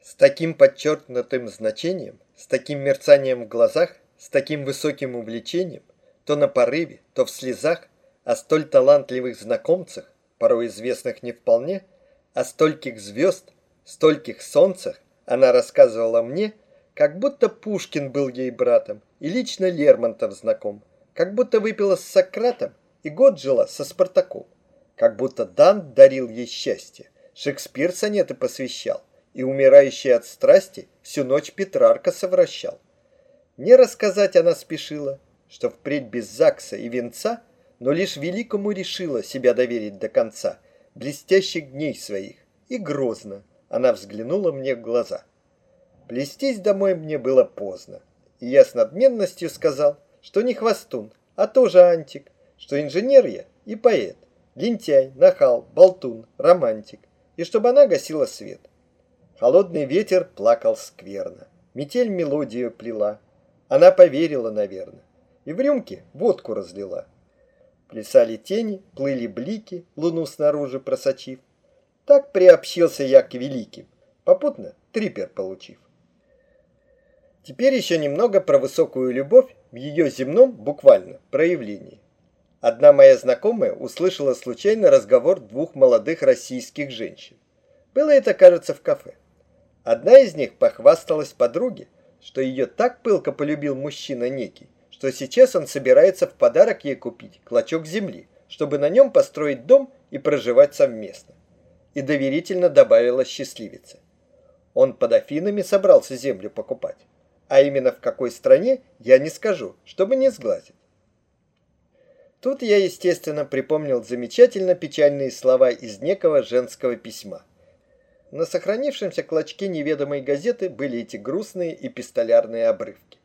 С таким подчеркнутым значением, с таким мерцанием в глазах, с таким высоким увлечением, то на порыве, то в слезах, о столь талантливых знакомцах, порой известных не вполне, о стольких звезд, стольких солнцах она рассказывала мне, как будто Пушкин был ей братом и лично Лермонтов знаком, как будто выпила с Сократом и год жила со Спартаком, как будто Дан дарил ей счастье, Шекспир сонеты посвящал, и умирающий от страсти всю ночь Петрарка совращал. Не рассказать она спешила, что впредь без ЗАГСа и венца, но лишь великому решила себя доверить до конца, блестящих дней своих, и грозно она взглянула мне в глаза. Плестись домой мне было поздно, и я с надменностью сказал, что не хвостун, а тоже антик, что инженер я и поэт, лентяй, нахал, болтун, романтик, и чтобы она гасила свет. Холодный ветер плакал скверно, метель мелодию плела. Она поверила, наверное, и в рюмке водку разлила. Плясали тени, плыли блики, луну снаружи просочив. Так приобщился я к великим, попутно трипер получив. Теперь еще немного про высокую любовь в ее земном, буквально, проявлении. Одна моя знакомая услышала случайно разговор двух молодых российских женщин. Было это, кажется, в кафе. Одна из них похвасталась подруге, что ее так пылко полюбил мужчина некий, что сейчас он собирается в подарок ей купить клочок земли, чтобы на нем построить дом и проживать совместно. И доверительно добавила счастливица. Он под Афинами собрался землю покупать. А именно в какой стране, я не скажу, чтобы не сглазить. Тут я, естественно, припомнил замечательно печальные слова из некого женского письма. На сохранившемся клочке неведомой газеты были эти грустные эпистолярные обрывки.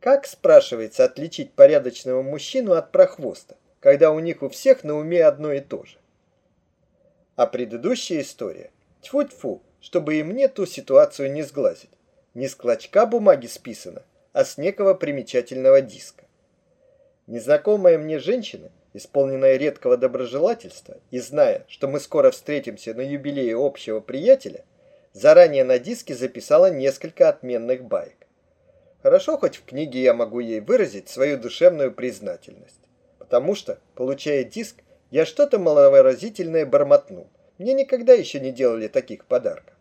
Как, спрашивается, отличить порядочного мужчину от прохвоста, когда у них у всех на уме одно и то же? А предыдущая история, тьфу-тьфу, чтобы и мне ту ситуацию не сглазить, не с клочка бумаги списана, а с некого примечательного диска. Незнакомая мне женщина – исполненная редкого доброжелательства и зная, что мы скоро встретимся на юбилее общего приятеля, заранее на диске записала несколько отменных баек. Хорошо, хоть в книге я могу ей выразить свою душевную признательность, потому что, получая диск, я что-то маловыразительное бормотнул. Мне никогда еще не делали таких подарков.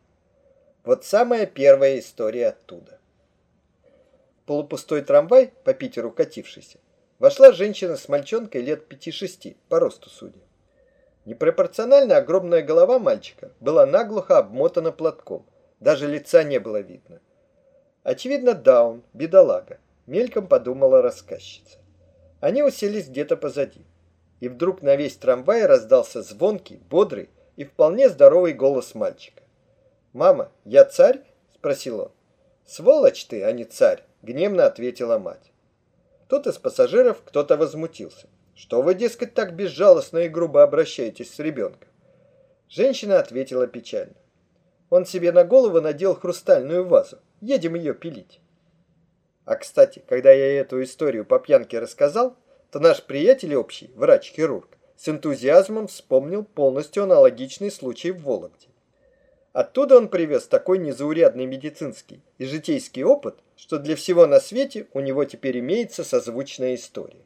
Вот самая первая история оттуда. Полупустой трамвай, по Питеру катившийся, вошла женщина с мальчонкой лет пяти-шести, по росту судя. Непропорционально огромная голова мальчика была наглухо обмотана платком, даже лица не было видно. Очевидно, даун, бедолага, мельком подумала рассказчица. Они уселись где-то позади. И вдруг на весь трамвай раздался звонкий, бодрый и вполне здоровый голос мальчика. «Мама, я царь?» – спросил он. «Сволочь ты, а не царь!» – гневно ответила мать. Тут из пассажиров кто-то возмутился. Что вы, дескать, так безжалостно и грубо обращаетесь с ребенком? Женщина ответила печально. Он себе на голову надел хрустальную вазу. Едем ее пилить. А кстати, когда я эту историю по пьянке рассказал, то наш приятель общий, врач-хирург, с энтузиазмом вспомнил полностью аналогичный случай в Вологде. Оттуда он привез такой незаурядный медицинский и житейский опыт, что для всего на свете у него теперь имеется созвучная история.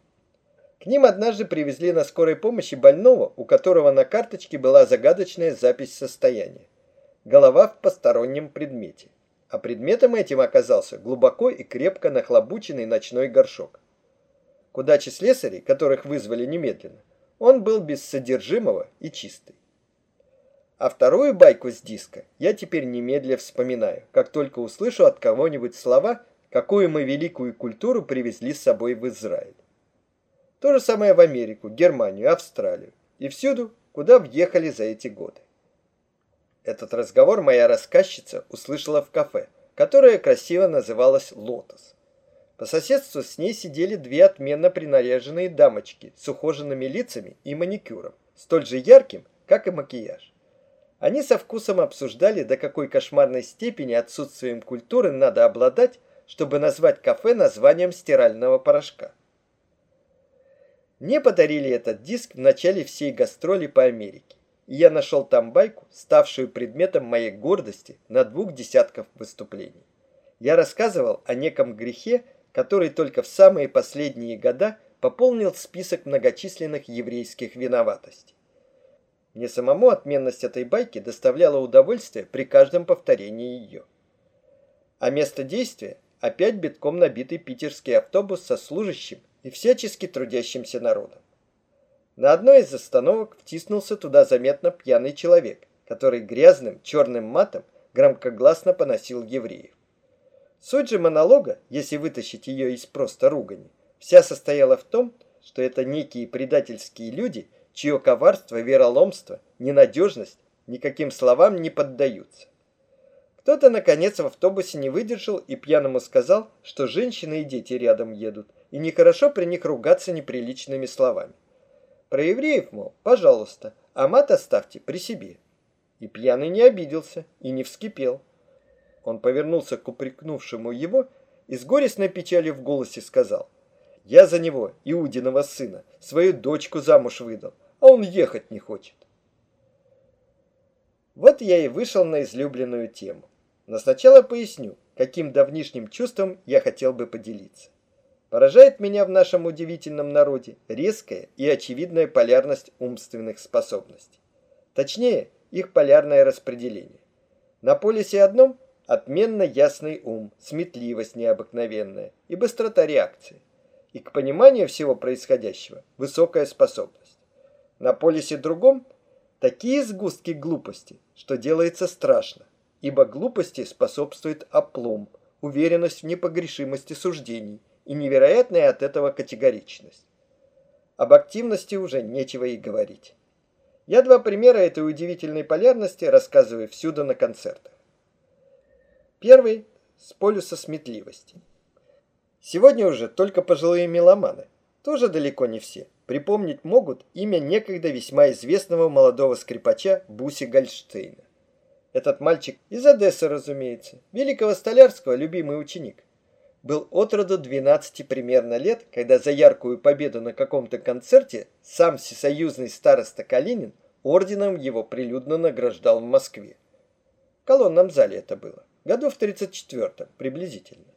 К ним однажды привезли на скорой помощи больного, у которого на карточке была загадочная запись состояния. Голова в постороннем предмете. А предметом этим оказался глубоко и крепко нахлобученный ночной горшок. К удаче слесарей, которых вызвали немедленно, он был без содержимого и чистый. А вторую байку с диска я теперь немедля вспоминаю, как только услышу от кого-нибудь слова, какую мы великую культуру привезли с собой в Израиль. То же самое в Америку, Германию, Австралию и всюду, куда въехали за эти годы. Этот разговор моя рассказчица услышала в кафе, которое красиво называлось «Лотос». По соседству с ней сидели две отменно принаряженные дамочки с ухоженными лицами и маникюром, столь же ярким, как и макияж. Они со вкусом обсуждали, до какой кошмарной степени отсутствием культуры надо обладать, чтобы назвать кафе названием стирального порошка. Мне подарили этот диск в начале всей гастроли по Америке. и я нашел там байку, ставшую предметом моей гордости на двух десятках выступлений. Я рассказывал о неком грехе, который только в самые последние года пополнил список многочисленных еврейских виноватостей. Мне самому отменность этой байки доставляла удовольствие при каждом повторении ее. А место действия опять битком набитый питерский автобус со служащим и всячески трудящимся народом. На одной из остановок втиснулся туда заметно пьяный человек, который грязным черным матом громкогласно поносил евреев. Суть же монолога, если вытащить ее из просто ругани, вся состояла в том, что это некие предательские люди, чье коварство, вероломство, ненадежность никаким словам не поддаются. Кто-то, наконец, в автобусе не выдержал и пьяному сказал, что женщины и дети рядом едут, и нехорошо при них ругаться неприличными словами. Про евреев, мол, пожалуйста, а мат оставьте при себе. И пьяный не обиделся и не вскипел. Он повернулся к упрекнувшему его и с горестной печалью в голосе сказал, «Я за него, Иудиного сына, свою дочку замуж выдал, а он ехать не хочет». Вот я и вышел на излюбленную тему. Но сначала поясню, каким давнишним чувством я хотел бы поделиться. Поражает меня в нашем удивительном народе резкая и очевидная полярность умственных способностей. Точнее, их полярное распределение. На полюсе одном отменно ясный ум, сметливость необыкновенная и быстрота реакции. И к пониманию всего происходящего высокая способность. На полюсе другом такие сгустки глупости, что делается страшно, ибо глупости способствует оплом, уверенность в непогрешимости суждений – и невероятная от этого категоричность. Об активности уже нечего и говорить. Я два примера этой удивительной полярности рассказываю всюду на концертах. Первый – с полюса сметливости. Сегодня уже только пожилые меломаны, тоже далеко не все, припомнить могут имя некогда весьма известного молодого скрипача Буси Гольштейна. Этот мальчик из Одессы, разумеется, великого Столярского любимый ученик был от роду 12 примерно лет, когда за яркую победу на каком-то концерте сам всесоюзный староста Калинин орденом его прилюдно награждал в Москве. В колонном зале это было, году в 34-м приблизительно.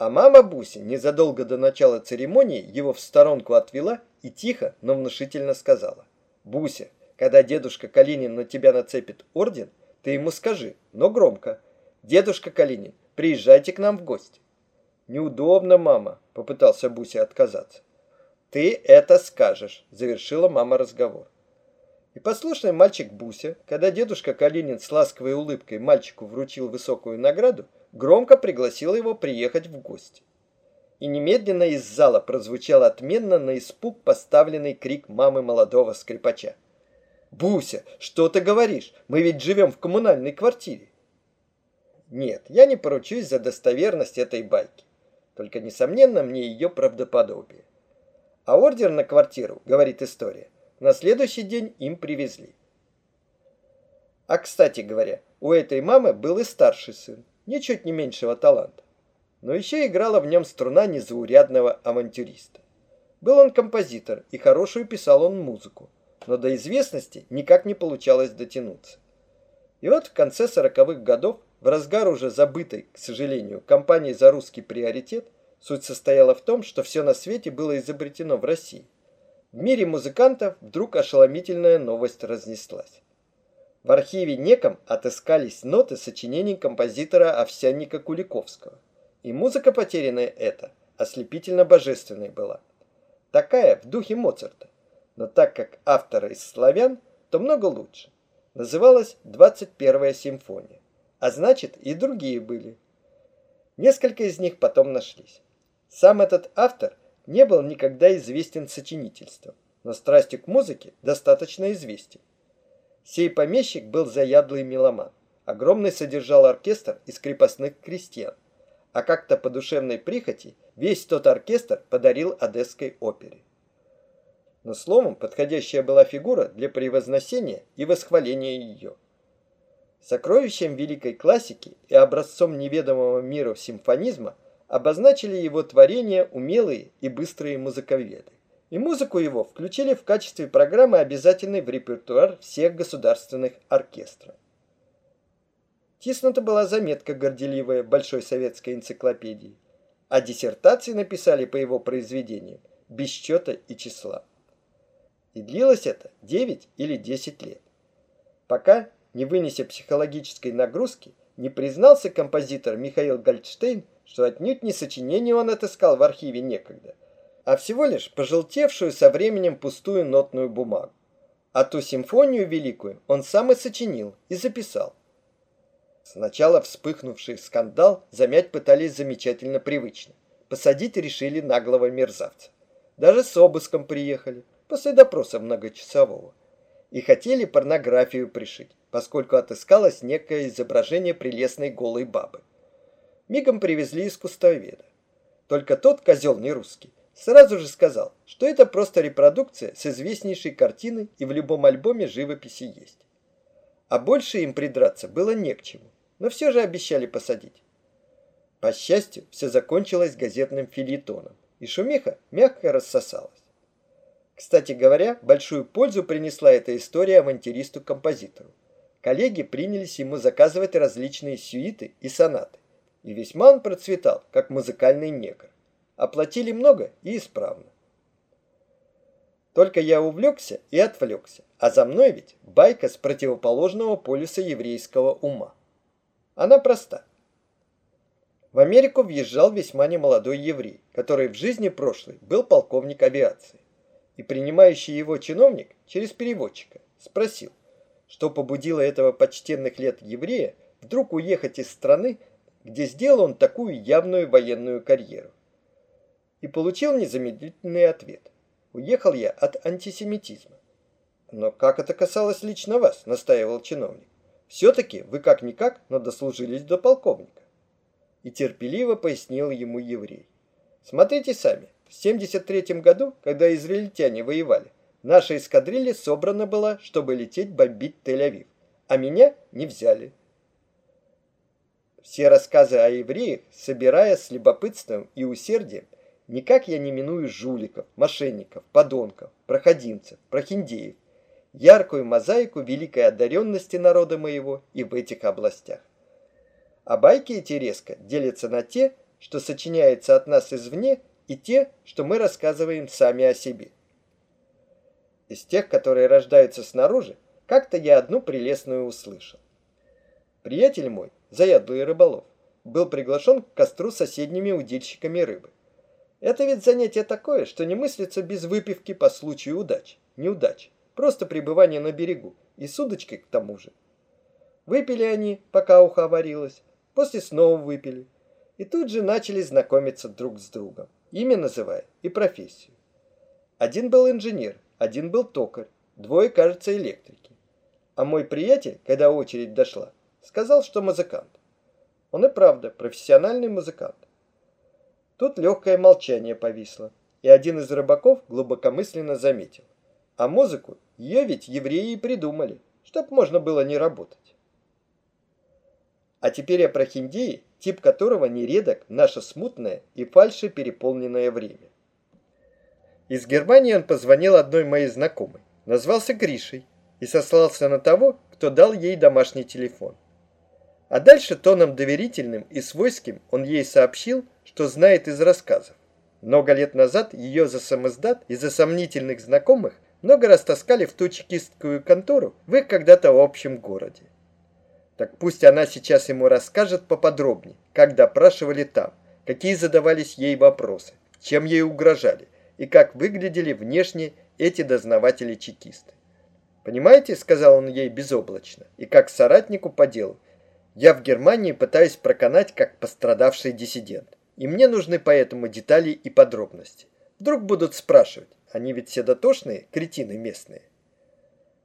А мама Буси незадолго до начала церемонии его в сторонку отвела и тихо, но внушительно сказала. «Буся, когда дедушка Калинин на тебя нацепит орден, ты ему скажи, но громко. Дедушка Калинин, приезжайте к нам в гости. «Неудобно, мама», — попытался Буся отказаться. «Ты это скажешь», — завершила мама разговор. И послушный мальчик Буся, когда дедушка Калинин с ласковой улыбкой мальчику вручил высокую награду, громко пригласил его приехать в гости. И немедленно из зала прозвучал отменно на испуг поставленный крик мамы молодого скрипача. «Буся, что ты говоришь? Мы ведь живем в коммунальной квартире». Нет, я не поручусь за достоверность этой байки. Только, несомненно, мне ее правдоподобие. А ордер на квартиру, говорит история, на следующий день им привезли. А, кстати говоря, у этой мамы был и старший сын, ничуть не меньшего таланта. Но еще играла в нем струна незаурядного авантюриста. Был он композитор, и хорошую писал он музыку, но до известности никак не получалось дотянуться. И вот в конце сороковых годов в разгар уже забытой, к сожалению, кампании за русский приоритет, суть состояла в том, что все на свете было изобретено в России. В мире музыкантов вдруг ошеломительная новость разнеслась. В архиве неком отыскались ноты сочинений композитора Овсянника Куликовского. И музыка потерянная эта ослепительно божественной была. Такая в духе Моцарта. Но так как автор из славян, то много лучше. Называлась «21 симфония» а значит и другие были. Несколько из них потом нашлись. Сам этот автор не был никогда известен сочинительством, но страстью к музыке достаточно известен. Сей помещик был заядлый меломан. Огромный содержал оркестр из крепостных крестьян, а как-то по душевной прихоти весь тот оркестр подарил Одесской опере. Но словом, подходящая была фигура для превозносения и восхваления ее. Сокровищем великой классики и образцом неведомого мира симфонизма обозначили его творения умелые и быстрые музыковеды. И музыку его включили в качестве программы обязательной в репертуар всех государственных оркестров. Тиснута была заметка горделивая Большой советской энциклопедии, а диссертации написали по его произведениям без счета и числа. И длилось это 9 или 10 лет. Пока, не вынеся психологической нагрузки, не признался композитор Михаил Гольдштейн, что отнюдь не сочинение он отыскал в архиве некогда, а всего лишь пожелтевшую со временем пустую нотную бумагу. А ту симфонию великую он сам и сочинил и записал. Сначала вспыхнувший скандал замять пытались замечательно привычно. Посадить решили наглого мерзавца. Даже с обыском приехали, после допроса многочасового. И хотели порнографию пришить, поскольку отыскалось некое изображение прелестной голой бабы. Мигом привезли искусствоведа. Только тот козел не русский Сразу же сказал, что это просто репродукция с известнейшей картины и в любом альбоме живописи есть. А больше им придраться было не к чему, но все же обещали посадить. По счастью, все закончилось газетным филитоном, и шумиха мягко рассосалась. Кстати говоря, большую пользу принесла эта история авантюристу-композитору. Коллеги принялись ему заказывать различные сюиты и сонаты, и весьма он процветал, как музыкальный негр. Оплатили много и исправно. Только я увлекся и отвлекся, а за мной ведь байка с противоположного полюса еврейского ума. Она проста. В Америку въезжал весьма немолодой еврей, который в жизни прошлой был полковник авиации. И принимающий его чиновник через переводчика спросил, что побудило этого почтенных лет еврея вдруг уехать из страны, где сделал он такую явную военную карьеру и получил незамедлительный ответ. Уехал я от антисемитизма. Но как это касалось лично вас, настаивал чиновник. Все-таки вы как-никак, но дослужились до полковника. И терпеливо пояснил ему еврей. Смотрите сами, в 73 году, когда израильтяне воевали, наша эскадрилья собрана была, чтобы лететь бомбить Тель-Авив, а меня не взяли. Все рассказы о евреях, собирая с любопытством и усердием, Никак я не миную жуликов, мошенников, подонков, проходимцев, прохиндеев, яркую мозаику великой одаренности народа моего и в этих областях. А байки эти резко делятся на те, что сочиняется от нас извне, и те, что мы рассказываем сами о себе. Из тех, которые рождаются снаружи, как-то я одну прелестную услышал. Приятель мой, заядлый рыболов, был приглашен к костру соседними удильщиками рыбы. Это ведь занятие такое, что не мыслится без выпивки по случаю удач, неудач, просто пребывание на берегу, и с удочкой к тому же. Выпили они, пока ухо варилось, после снова выпили, и тут же начали знакомиться друг с другом, имя называя и профессию. Один был инженер, один был токарь, двое, кажется, электрики. А мой приятель, когда очередь дошла, сказал, что музыкант. Он и правда профессиональный музыкант. Тут легкое молчание повисло, и один из рыбаков глубокомысленно заметил. А музыку ее ведь евреи и придумали, чтоб можно было не работать. А теперь о прохиндее, тип которого нередок наше смутное и фальше переполненное время. Из Германии он позвонил одной моей знакомой, назвался Гришей и сослался на того, кто дал ей домашний телефон. А дальше тоном доверительным и свойским он ей сообщил, что знает из рассказов. Много лет назад ее за самоздат и за сомнительных знакомых много раз таскали в ту чекистскую контору в их когда-то общем городе. Так пусть она сейчас ему расскажет поподробнее, как допрашивали там, какие задавались ей вопросы, чем ей угрожали и как выглядели внешне эти дознаватели-чекисты. «Понимаете, — сказал он ей безоблачно, и как соратнику по делу, я в Германии пытаюсь проканать как пострадавший диссидент и мне нужны поэтому детали и подробности. Вдруг будут спрашивать, они ведь все дотошные, кретины местные.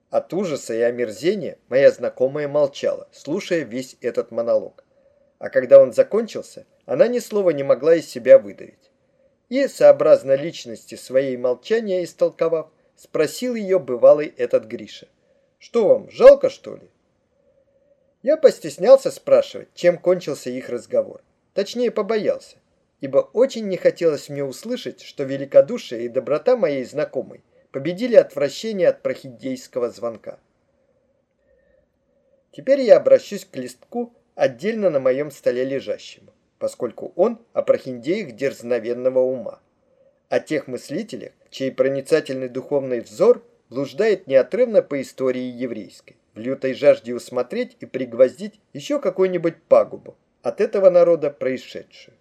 От ужаса и омерзения моя знакомая молчала, слушая весь этот монолог. А когда он закончился, она ни слова не могла из себя выдавить. И, сообразно личности своей молчания истолковав, спросил ее бывалый этот Гриша. «Что вам, жалко, что ли?» Я постеснялся спрашивать, чем кончился их разговор. Точнее, побоялся ибо очень не хотелось мне услышать, что великодушие и доброта моей знакомой победили отвращение от прохидейского звонка. Теперь я обращусь к листку, отдельно на моем столе лежащему, поскольку он о прохиндеях дерзновенного ума, о тех мыслителях, чей проницательный духовный взор блуждает неотрывно по истории еврейской, в лютой жажде усмотреть и пригвоздить еще какую-нибудь пагубу, от этого народа происшедшую.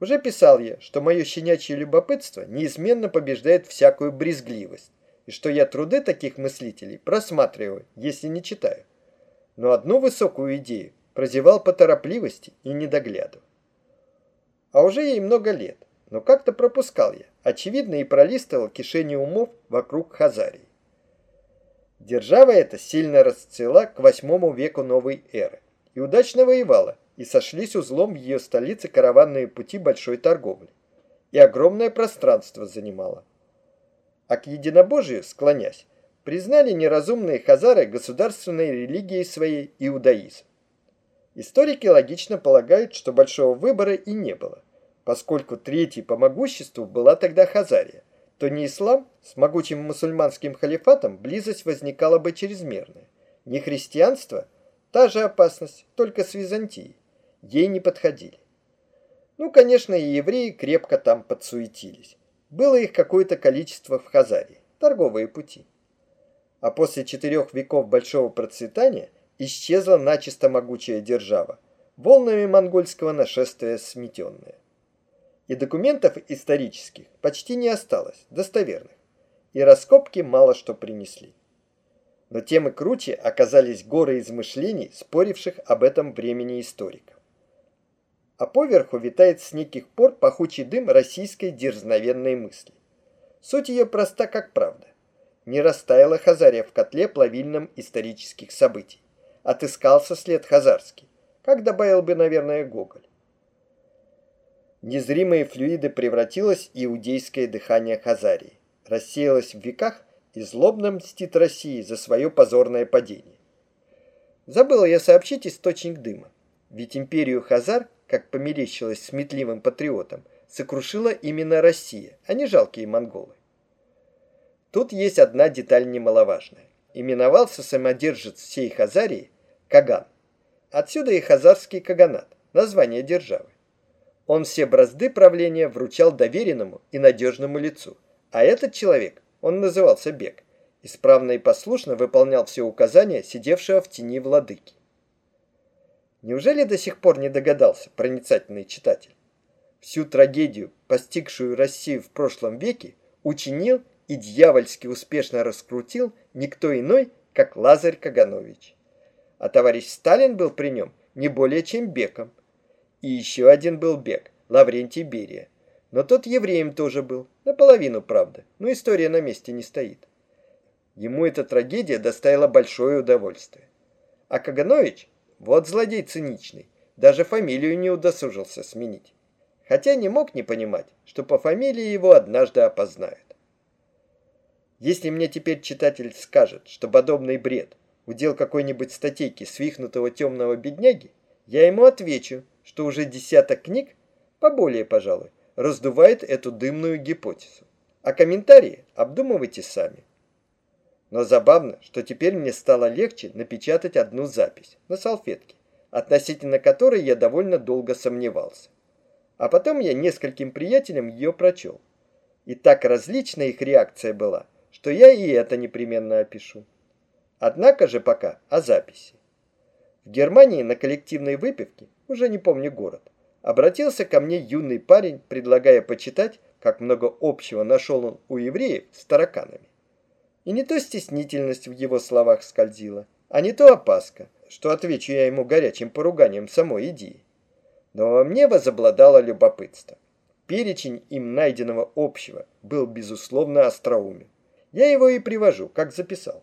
Уже писал я, что мое щенячье любопытство неизменно побеждает всякую брезгливость, и что я труды таких мыслителей просматриваю, если не читаю. Но одну высокую идею прозевал по торопливости и недогляду. А уже ей много лет, но как-то пропускал я, очевидно, и пролистывал кишени умов вокруг Хазарии. Держава эта сильно расцвела к восьмому веку новой эры и удачно воевала, и сошлись узлом в ее столице караванные пути большой торговли, и огромное пространство занимала. А к единобожию, склонясь, признали неразумные хазары государственной религией своей иудаизм. Историки логично полагают, что большого выбора и не было, поскольку третьей по могуществу была тогда Хазария, то не ислам с могучим мусульманским халифатом близость возникала бы чрезмерная, не христианство – Та же опасность, только с Византией. Ей не подходили. Ну, конечно, и евреи крепко там подсуетились. Было их какое-то количество в Хазарии, торговые пути. А после четырех веков большого процветания исчезла начисто могучая держава, волнами монгольского нашествия сметенная. И документов исторических почти не осталось, достоверных, и раскопки мало что принесли но тем и круче оказались горы измышлений, споривших об этом времени историков. А поверху витает с неких пор пахучий дым российской дерзновенной мысли. Суть ее проста как правда. Не растаяла Хазария в котле плавильном исторических событий. Отыскался след хазарский, как добавил бы, наверное, Гоголь. Незримые флюиды превратилось иудейское дыхание Хазарии. Рассеялось в веках и злобно мстит России за свое позорное падение. Забыл я сообщить источник дыма, ведь империю Хазар, как померещилось сметливым патриотам, сокрушила именно Россия, а не жалкие монголы. Тут есть одна деталь немаловажная. Именовался самодержец всей Хазарии Каган. Отсюда и хазарский каганат, название державы. Он все бразды правления вручал доверенному и надежному лицу, а этот человек он назывался Бег, исправно и послушно выполнял все указания сидевшего в тени владыки. Неужели до сих пор не догадался проницательный читатель? Всю трагедию, постигшую Россию в прошлом веке, учинил и дьявольски успешно раскрутил никто иной, как Лазарь Каганович. А товарищ Сталин был при нем не более чем Беком. И еще один был Бек, Лаврентий Берия. Но тот евреем тоже был, наполовину, правда, но история на месте не стоит. Ему эта трагедия доставила большое удовольствие. А Каганович, вот злодей циничный, даже фамилию не удосужился сменить. Хотя не мог не понимать, что по фамилии его однажды опознают. Если мне теперь читатель скажет, что подобный бред удел какой-нибудь статейки свихнутого темного бедняги, я ему отвечу, что уже десяток книг, поболее, пожалуй, раздувает эту дымную гипотезу. А комментарии обдумывайте сами. Но забавно, что теперь мне стало легче напечатать одну запись на салфетке, относительно которой я довольно долго сомневался. А потом я нескольким приятелям ее прочел. И так различна их реакция была, что я и это непременно опишу. Однако же пока о записи. Германии на коллективной выпивке, уже не помню город, обратился ко мне юный парень, предлагая почитать, как много общего нашел он у евреев с тараканами. И не то стеснительность в его словах скользила, а не то опаска, что отвечу я ему горячим поруганием самой идеи. Но во мне возобладало любопытство. Перечень им найденного общего был, безусловно, остроумен. Я его и привожу, как записал.